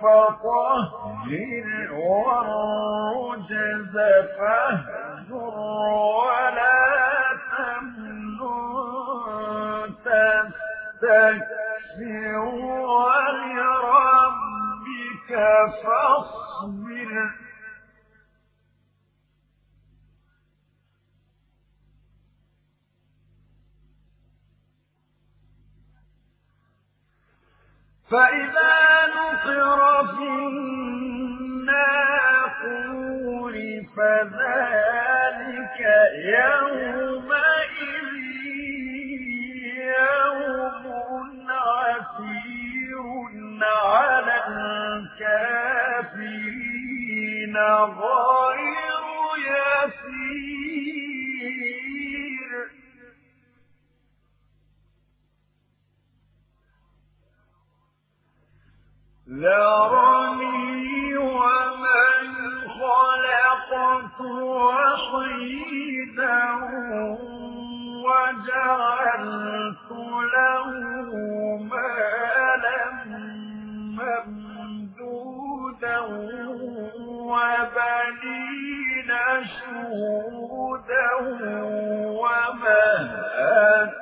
فطهر والرجز فاهجر ولا تمنن تستكثر ولربك فاصبر. فإذا ذرني ومن خلقت وحيدا وجعلت له مالا ممدودا وبنين شهودا ومهدت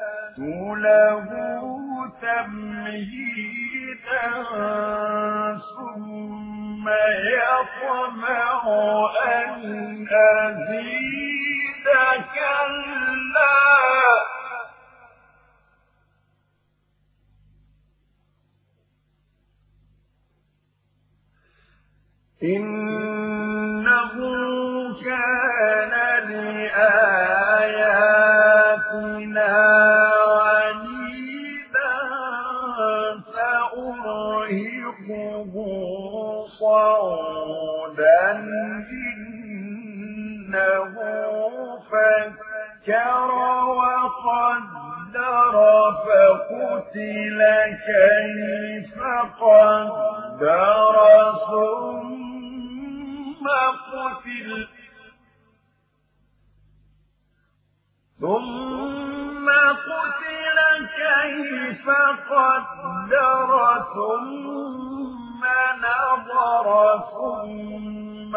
له تمهيدا ثم يطمع أن أزيد كلا. فكر وقدر فقتل كيف قدر ثم قتل ثم قتل كيف قدر ثم نظر ثم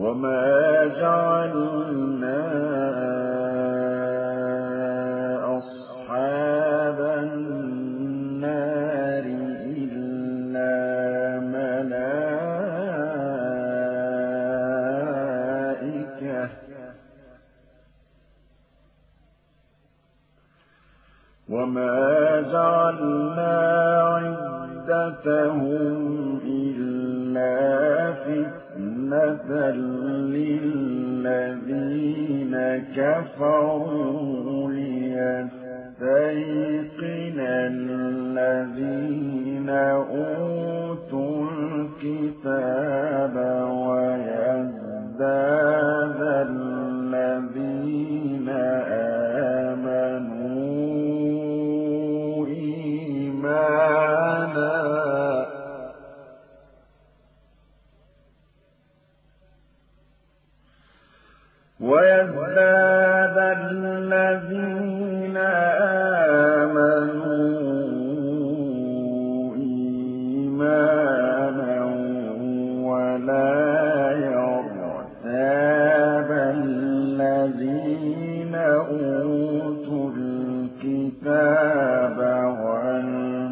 وما جعلنا أصحاب النار إلا ملائكة وما جعلنا عدتهم فتنة للذين كفروا ليستيقن الذين أوتوا الذين آمنوا إيمانا ولا الذين أوتوا الكتاب والمؤمنون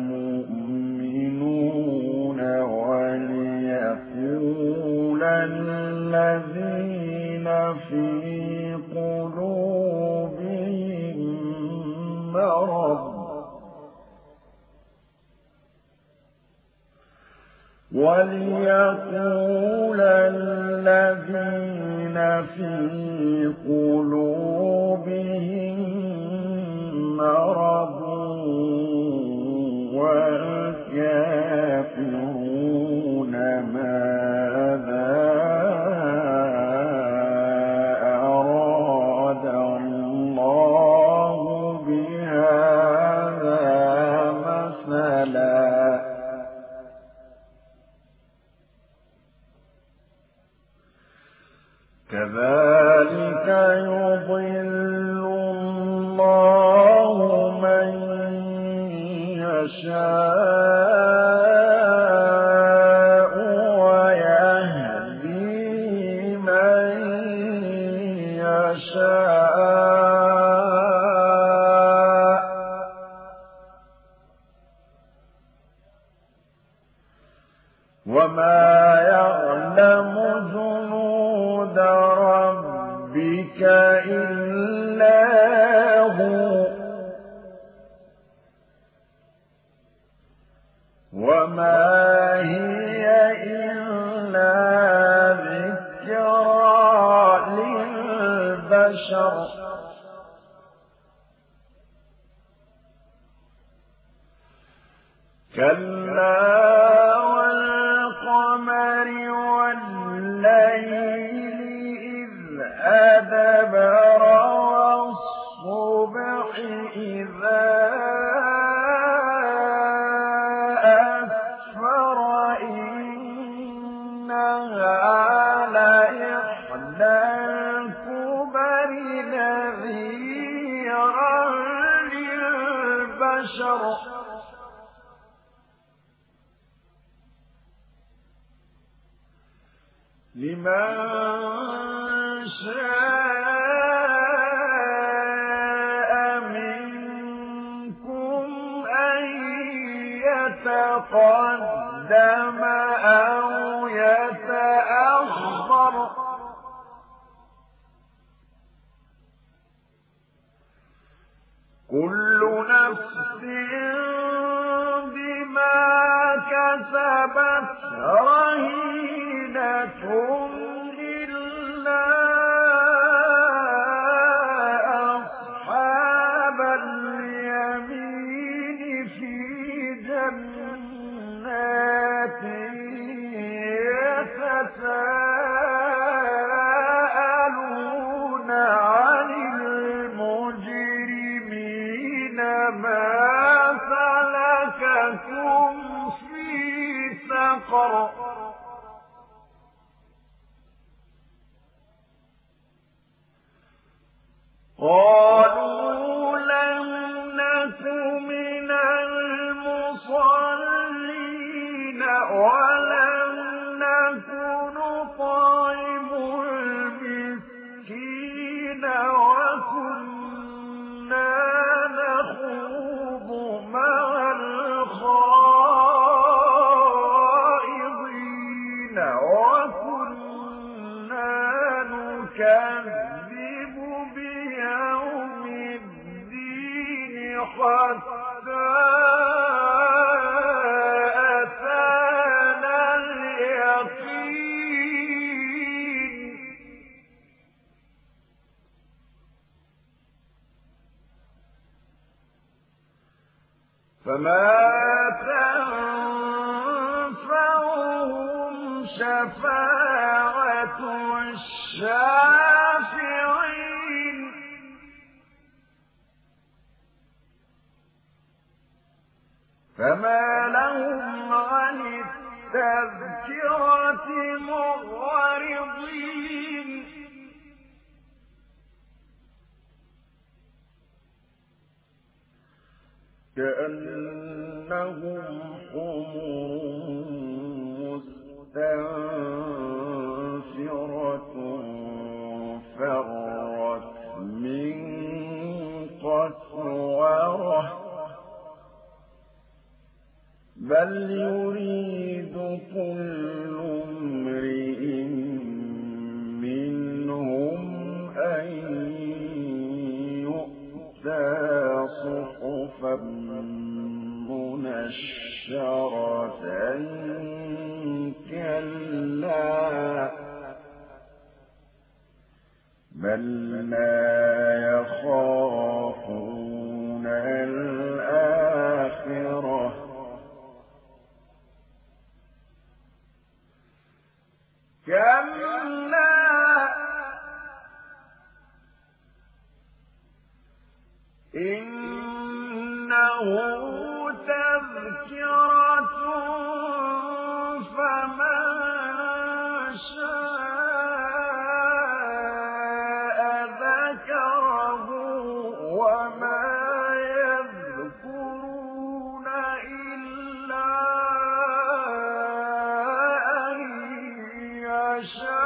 الذين في مرض. وليقول الذين في قلوبهم كذلك يضل الله من يشاء. للبشر لمن شاء منكم أن يتقدم أو يتأخر. كل نفس بما كسبت يتساءلون نكذب بيوم الدين حتى أتانا اليقين. فما تنفعهم شفاعة الشافعين فما لهم عن التذكرة مغرضين كأنهم حمر بل يريد كل امرئ منهم أن يؤتى صحفا منشرة كلا بل لا إنه تذكرة فمن شاء ذكره وما يذكرون إلا أن يشاء.